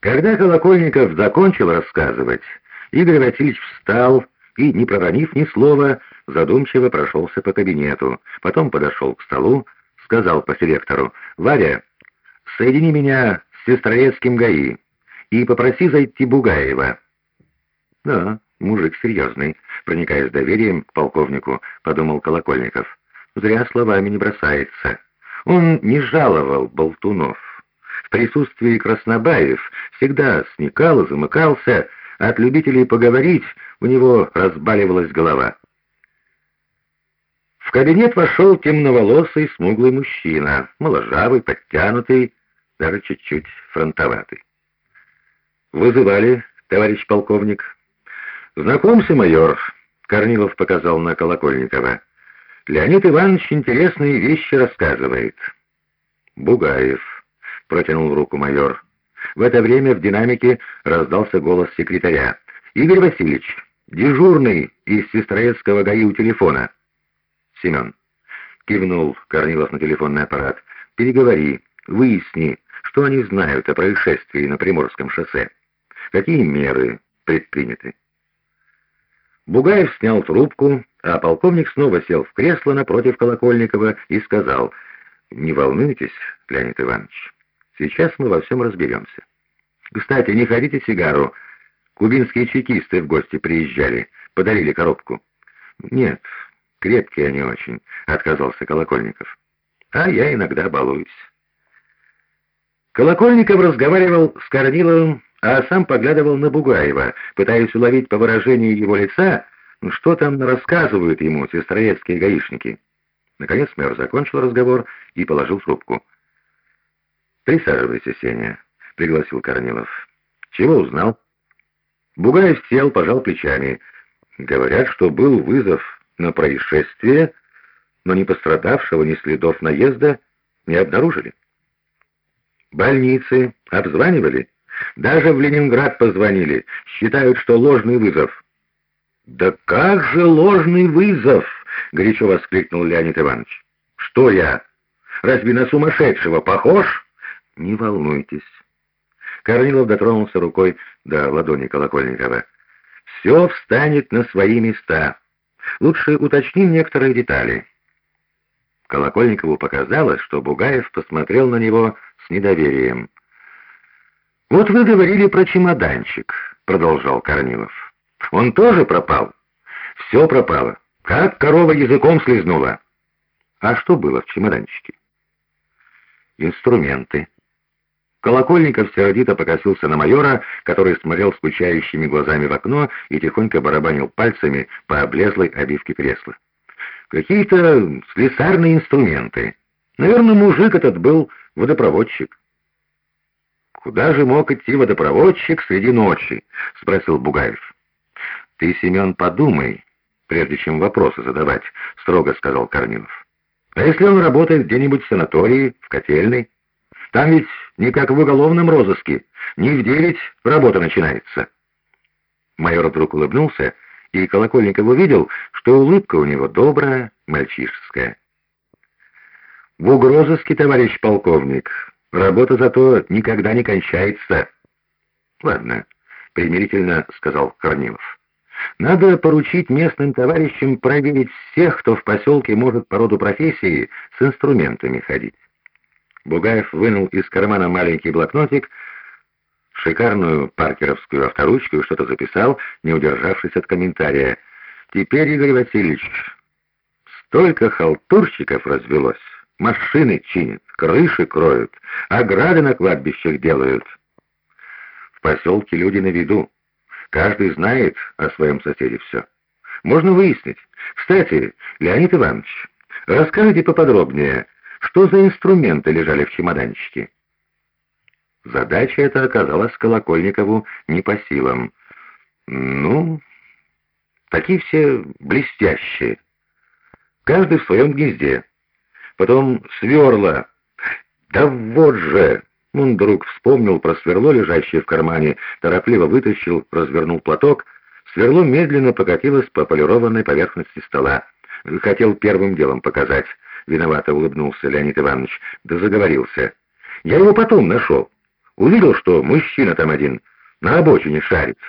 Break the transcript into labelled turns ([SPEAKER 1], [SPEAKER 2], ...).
[SPEAKER 1] Когда Колокольников закончил рассказывать, Игорь Васильевич встал и, не проронив ни слова, задумчиво прошелся по кабинету, потом подошел к столу, сказал по селектору, «Варя, соедини меня с Сестроецким ГАИ и попроси зайти Бугаева». «Да, мужик серьезный», — проникаясь доверием к полковнику, подумал Колокольников. «Зря словами не бросается». Он не жаловал болтунов. В присутствии Краснобаев всегда сникал и замыкался, а от любителей поговорить у него разбаливалась голова. В кабинет вошел темноволосый, смуглый мужчина, моложавый, подтянутый, даже чуть-чуть фронтоватый. «Вызывали, товарищ полковник?» «Знакомься, майор», — Корнилов показал на Колокольникова. «Леонид Иванович интересные вещи рассказывает». «Бугаев», — протянул руку майор. В это время в динамике раздался голос секретаря. «Игорь Васильевич, дежурный из Сестроецкого ГАИ у телефона». «Семен», — кивнул Корнилов на телефонный аппарат, — «переговори, выясни, что они знают о происшествии на Приморском шоссе. Какие меры предприняты?» Бугаев снял трубку, а полковник снова сел в кресло напротив Колокольникова и сказал, «Не волнуйтесь, Леонид Иванович, сейчас мы во всем разберемся. Кстати, не ходите сигару. Кубинские чекисты в гости приезжали, подарили коробку». «Нет, крепкие они очень», — отказался Колокольников. «А я иногда балуюсь». Колокольников разговаривал с Корниловым а сам поглядывал на Бугаева, пытаясь уловить по выражению его лица, что там рассказывают ему сестроецкие гаишники. Наконец мэр закончил разговор и положил трубку. «Присаживайся, Сеня», — пригласил Корнилов. «Чего узнал?» Бугаев сел, пожал плечами. «Говорят, что был вызов на происшествие, но ни пострадавшего, ни следов наезда не обнаружили». «Больницы обзванивали?» Даже в Ленинград позвонили. Считают, что ложный вызов». «Да как же ложный вызов?» — горячо воскликнул Леонид Иванович. «Что я? Разве на сумасшедшего похож?» «Не волнуйтесь». Корнилов дотронулся рукой до ладони Колокольникова. «Все встанет на свои места. Лучше уточним некоторые детали». Колокольникову показалось, что Бугаев посмотрел на него с недоверием. «Вот вы говорили про чемоданчик», — продолжал Корнилов. «Он тоже пропал?» «Все пропало. Как корова языком слезнула». «А что было в чемоданчике?» «Инструменты». Колокольников сердито покосился на майора, который смотрел скучающими глазами в окно и тихонько барабанил пальцами по облезлой обивке кресла. «Какие-то слесарные инструменты. Наверное, мужик этот был водопроводчик». «Куда же мог идти водопроводчик среди ночи?» — спросил Бугаев. «Ты, Семен, подумай, прежде чем вопросы задавать», — строго сказал Корнилов. «А если он работает где-нибудь в санатории, в котельной? Там ведь не как в уголовном розыске, не в девять работа начинается». Майор вдруг улыбнулся, и Колокольников увидел, что улыбка у него добрая, мальчишеская. «В угрозыске, товарищ полковник, Работа зато никогда не кончается. Ладно, примирительно сказал Корнилов. Надо поручить местным товарищам проверить всех, кто в поселке может по роду профессии с инструментами ходить. Бугаев вынул из кармана маленький блокнотик, шикарную паркеровскую авторучку и что-то записал, не удержавшись от комментария. «Теперь, Игорь Васильевич, столько халтурщиков развелось». Машины чинят, крыши кроют, ограды на кладбищах делают. В поселке люди на виду. Каждый знает о своем соседе все. Можно выяснить. Кстати, Леонид Иванович, расскажите поподробнее, что за инструменты лежали в чемоданчике? Задача эта оказалась Колокольникову не по силам. Ну, такие все блестящие. Каждый в своем гнезде потом сверла. Да вот же! Он вдруг вспомнил про сверло, лежащее в кармане, торопливо вытащил, развернул платок. Сверло медленно покатилось по полированной поверхности стола. Хотел первым делом показать. Виновато улыбнулся Леонид Иванович, да заговорился. Я его потом нашел. Увидел, что мужчина там один на обочине шарится.